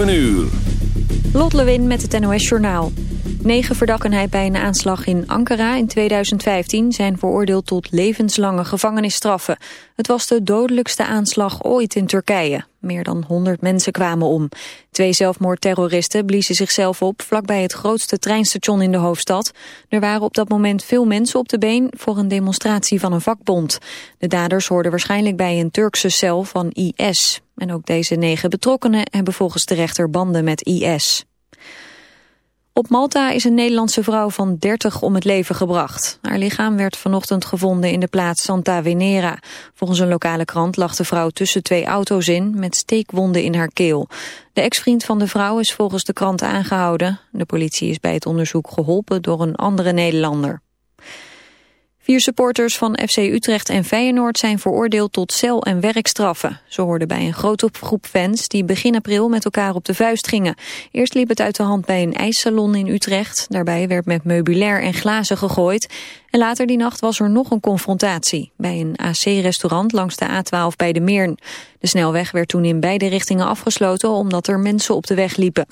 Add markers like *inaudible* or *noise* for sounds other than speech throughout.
7 uur. Lot Lewin met het NOS Journaal. Negen verdachten bij een aanslag in Ankara in 2015 zijn veroordeeld tot levenslange gevangenisstraffen. Het was de dodelijkste aanslag ooit in Turkije. Meer dan 100 mensen kwamen om. Twee zelfmoordterroristen bliezen zichzelf op vlakbij het grootste treinstation in de hoofdstad. Er waren op dat moment veel mensen op de been voor een demonstratie van een vakbond. De daders hoorden waarschijnlijk bij een Turkse cel van IS. En ook deze negen betrokkenen hebben volgens de rechter banden met IS. Op Malta is een Nederlandse vrouw van 30 om het leven gebracht. Haar lichaam werd vanochtend gevonden in de plaats Santa Venera. Volgens een lokale krant lag de vrouw tussen twee auto's in... met steekwonden in haar keel. De ex-vriend van de vrouw is volgens de krant aangehouden. De politie is bij het onderzoek geholpen door een andere Nederlander. Vier supporters van FC Utrecht en Feyenoord zijn veroordeeld tot cel- en werkstraffen. Ze hoorden bij een grote groep fans die begin april met elkaar op de vuist gingen. Eerst liep het uit de hand bij een ijssalon in Utrecht. Daarbij werd met meubilair en glazen gegooid. En later die nacht was er nog een confrontatie. Bij een AC-restaurant langs de A12 bij de Meern. De snelweg werd toen in beide richtingen afgesloten omdat er mensen op de weg liepen.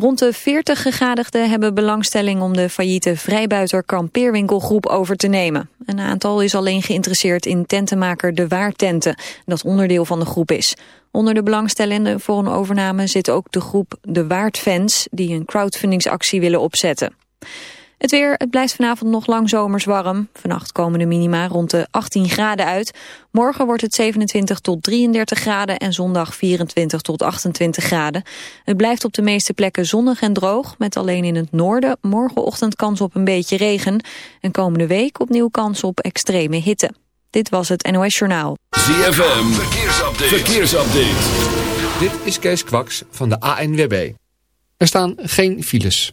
Rond de 40 gegadigden hebben belangstelling om de failliete vrijbuiter kampeerwinkelgroep over te nemen. Een aantal is alleen geïnteresseerd in tentenmaker De Waartenten, dat onderdeel van de groep is. Onder de belangstellenden voor een overname zit ook de groep De Waardfans, die een crowdfundingsactie willen opzetten. Het weer, het blijft vanavond nog lang zomers warm. Vannacht komen de minima rond de 18 graden uit. Morgen wordt het 27 tot 33 graden en zondag 24 tot 28 graden. Het blijft op de meeste plekken zonnig en droog... met alleen in het noorden morgenochtend kans op een beetje regen... en komende week opnieuw kans op extreme hitte. Dit was het NOS Journaal. ZFM, verkeersupdate. verkeersupdate. Dit is Kees Kwaks van de ANWB. Er staan geen files.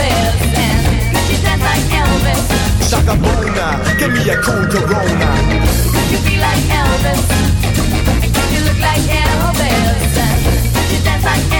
And you dance like Elvis? Shaka me a cool Corona. Could you be like Elvis? Could you look like Elvis? And could you dance like?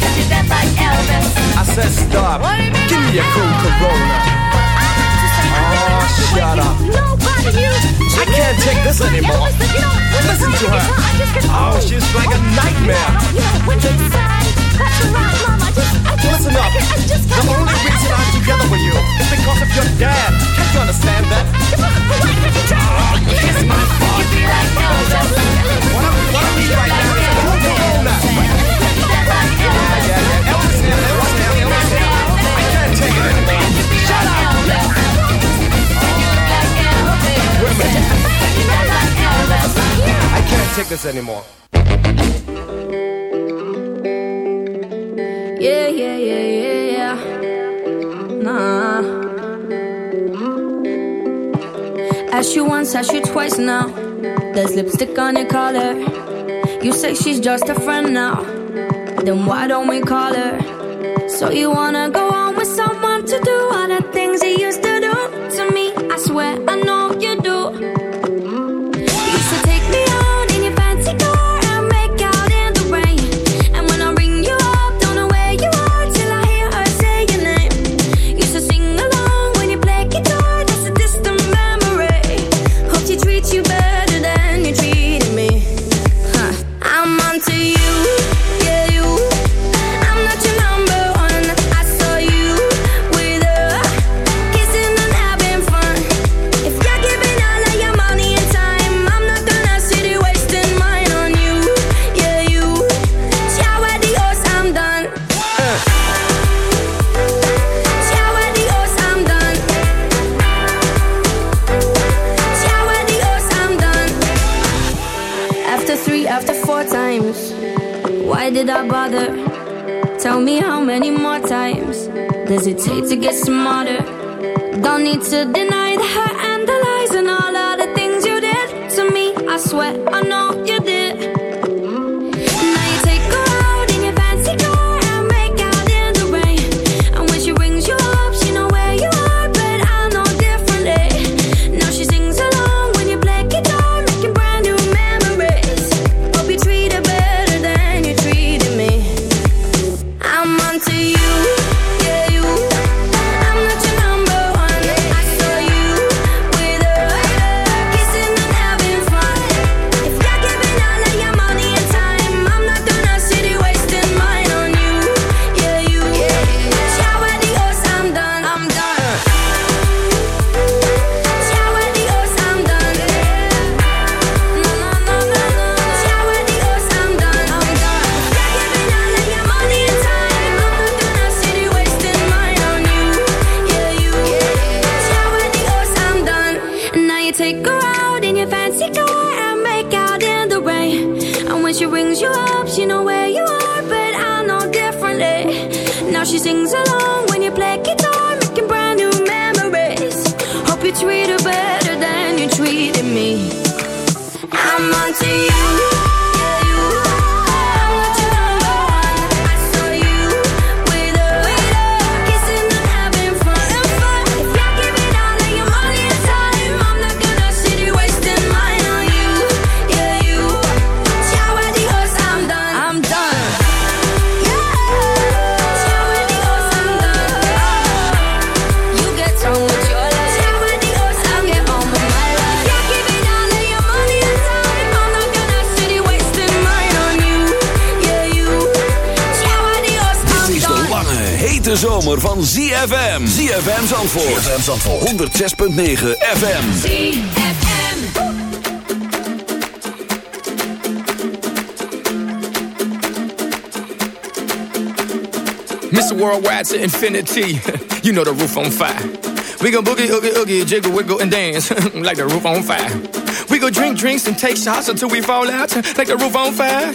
could you dance like Elvis? I said stop. What do you mean Give me a cool Corona. Oh, shut up. I can't take this anymore. Listen to her. Oh, she's like a nightmare. Listen up. The only reason I'm together with you is because of your dad. Can't you understand that? Oh, kiss my butt. Be like Elvis. What I, what I need right now is a cool Corona. I can't take this anymore. Yeah, yeah, yeah, yeah, yeah. Nah. Asked you once, asked you twice now. There's lipstick on your collar. You say she's just a friend now. Then why don't we call her? So you wanna go on ZFM. ZFM Zandvoort. ZFM Zandvoort. 106.9 FM. ZFM. Mr. Worldwide to infinity. *laughs* you know the roof on fire. We gon' boogie, oogie, oogie, jiggle, wiggle, and dance *laughs* like the roof on fire. We go drink drinks and take shots until we fall out *laughs* like the roof on fire.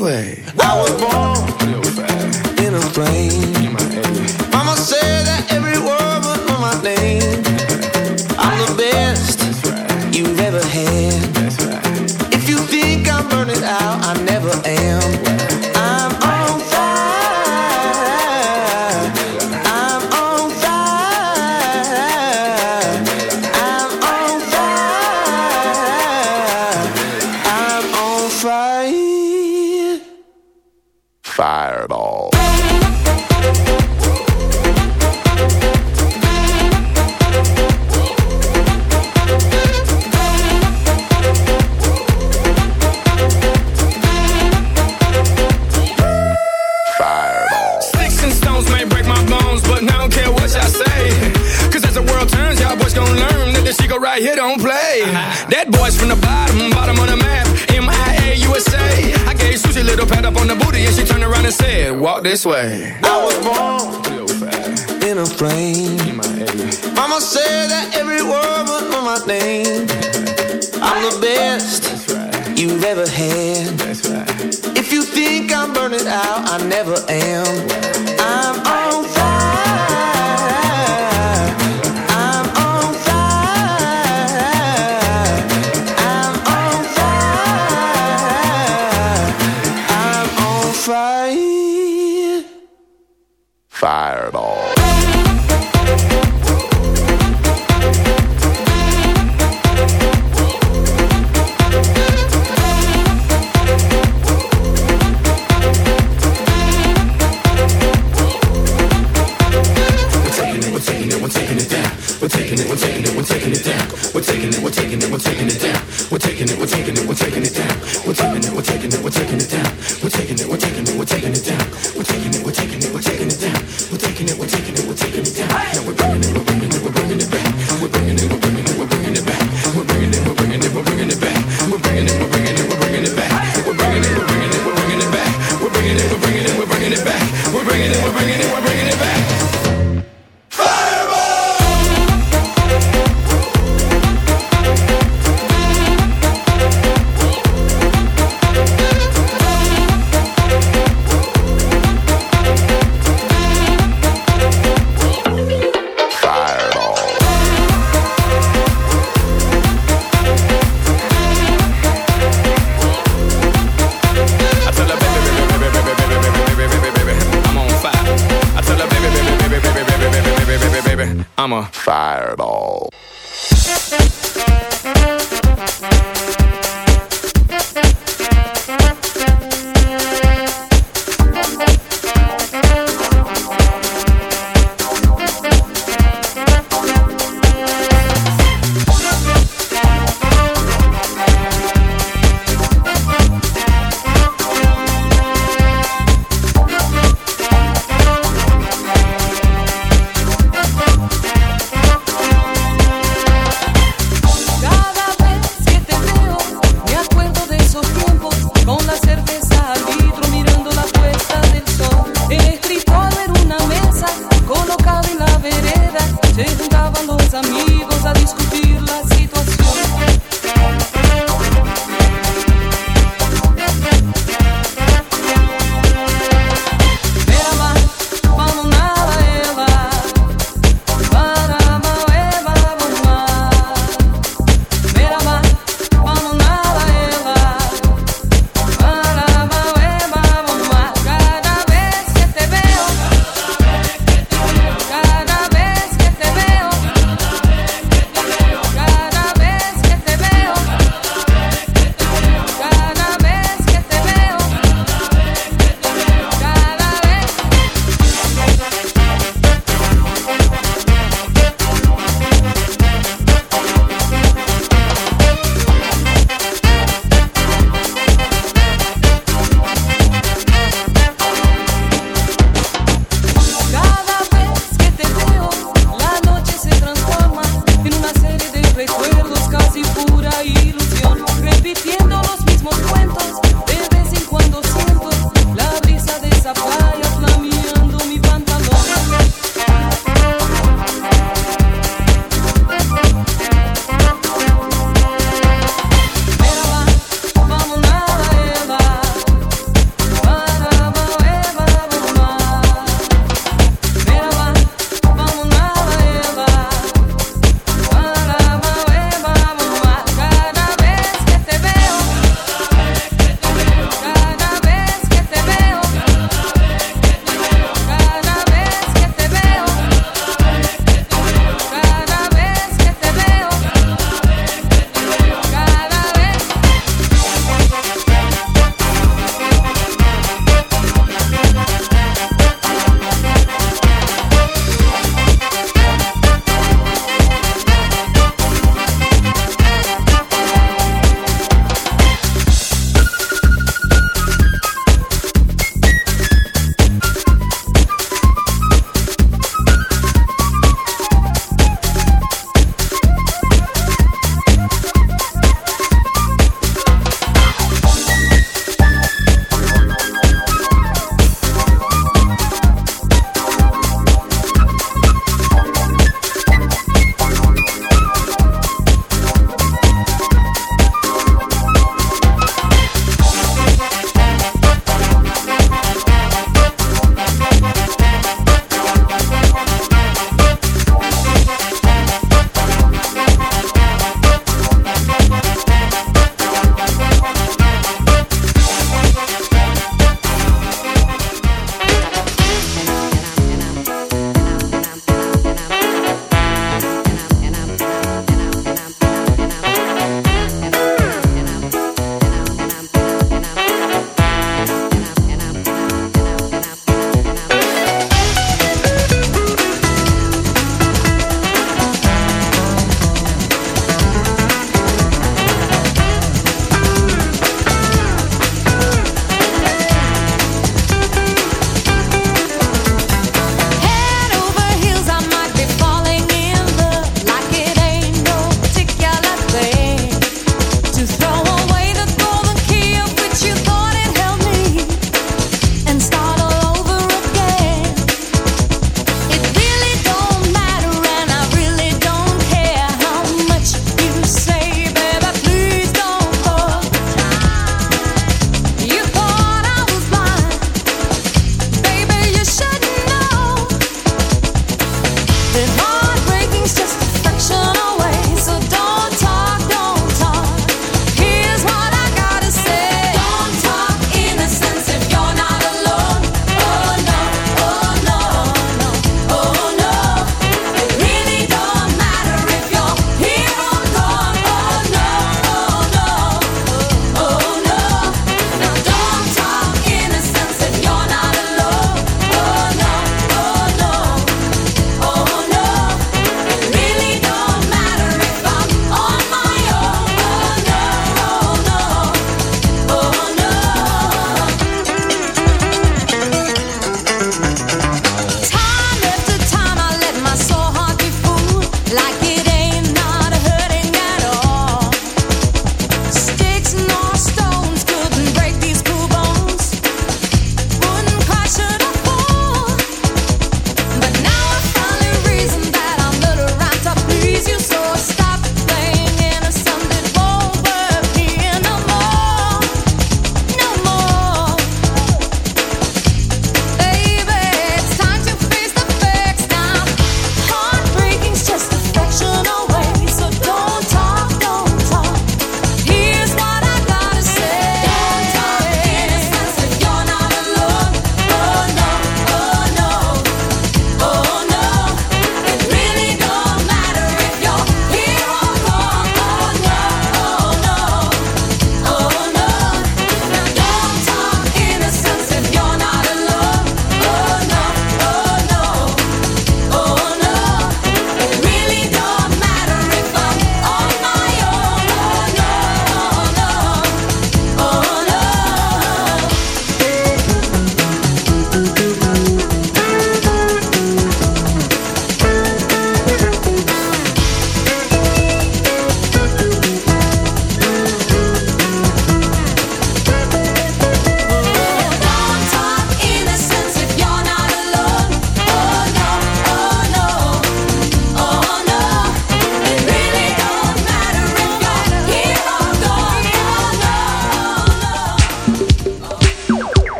way. it, we're taking it, we're taking it down. Now we're bringing it.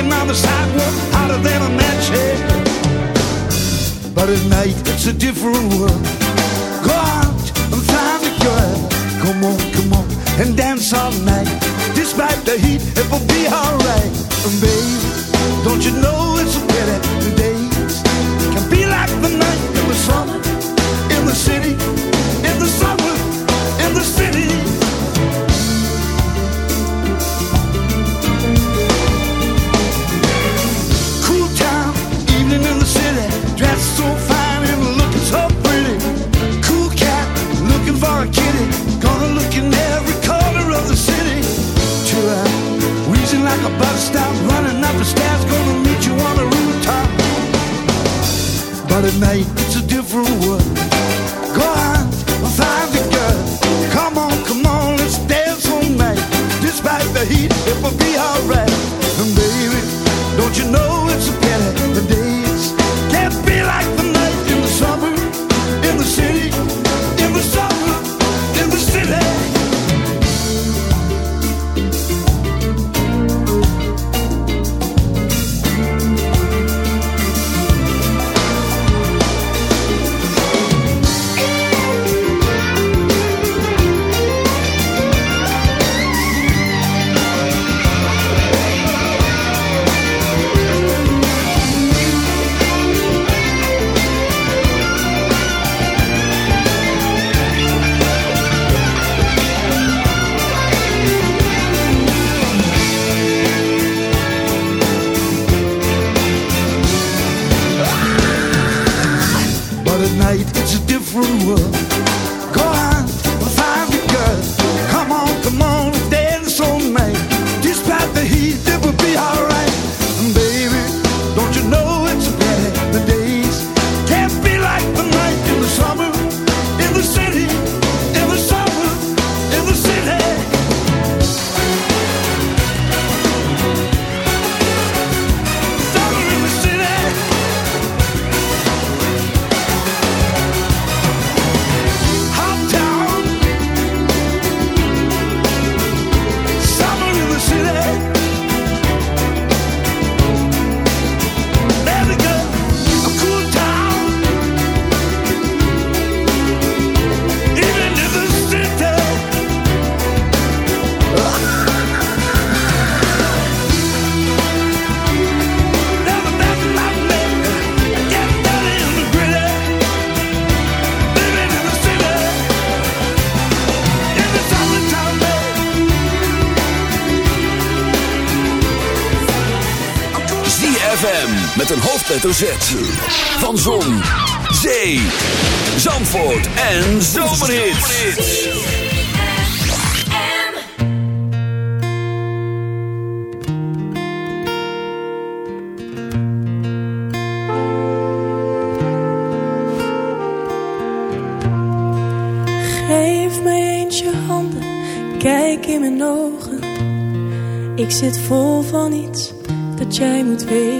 Walking on the sidewalk, hotter than a match head. But at night, it's a different world. Go out and find a girl. Come on, come on, and dance all night. Despite the heat, it will be alright. And baby, don't you know it's a pity night hoofdletter. Van Zon, Zee, Zandvoort en Zomerhits. Geef mij eens je handen, kijk in mijn ogen. Ik zit vol van iets dat jij moet weten.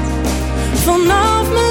Vanaf mijn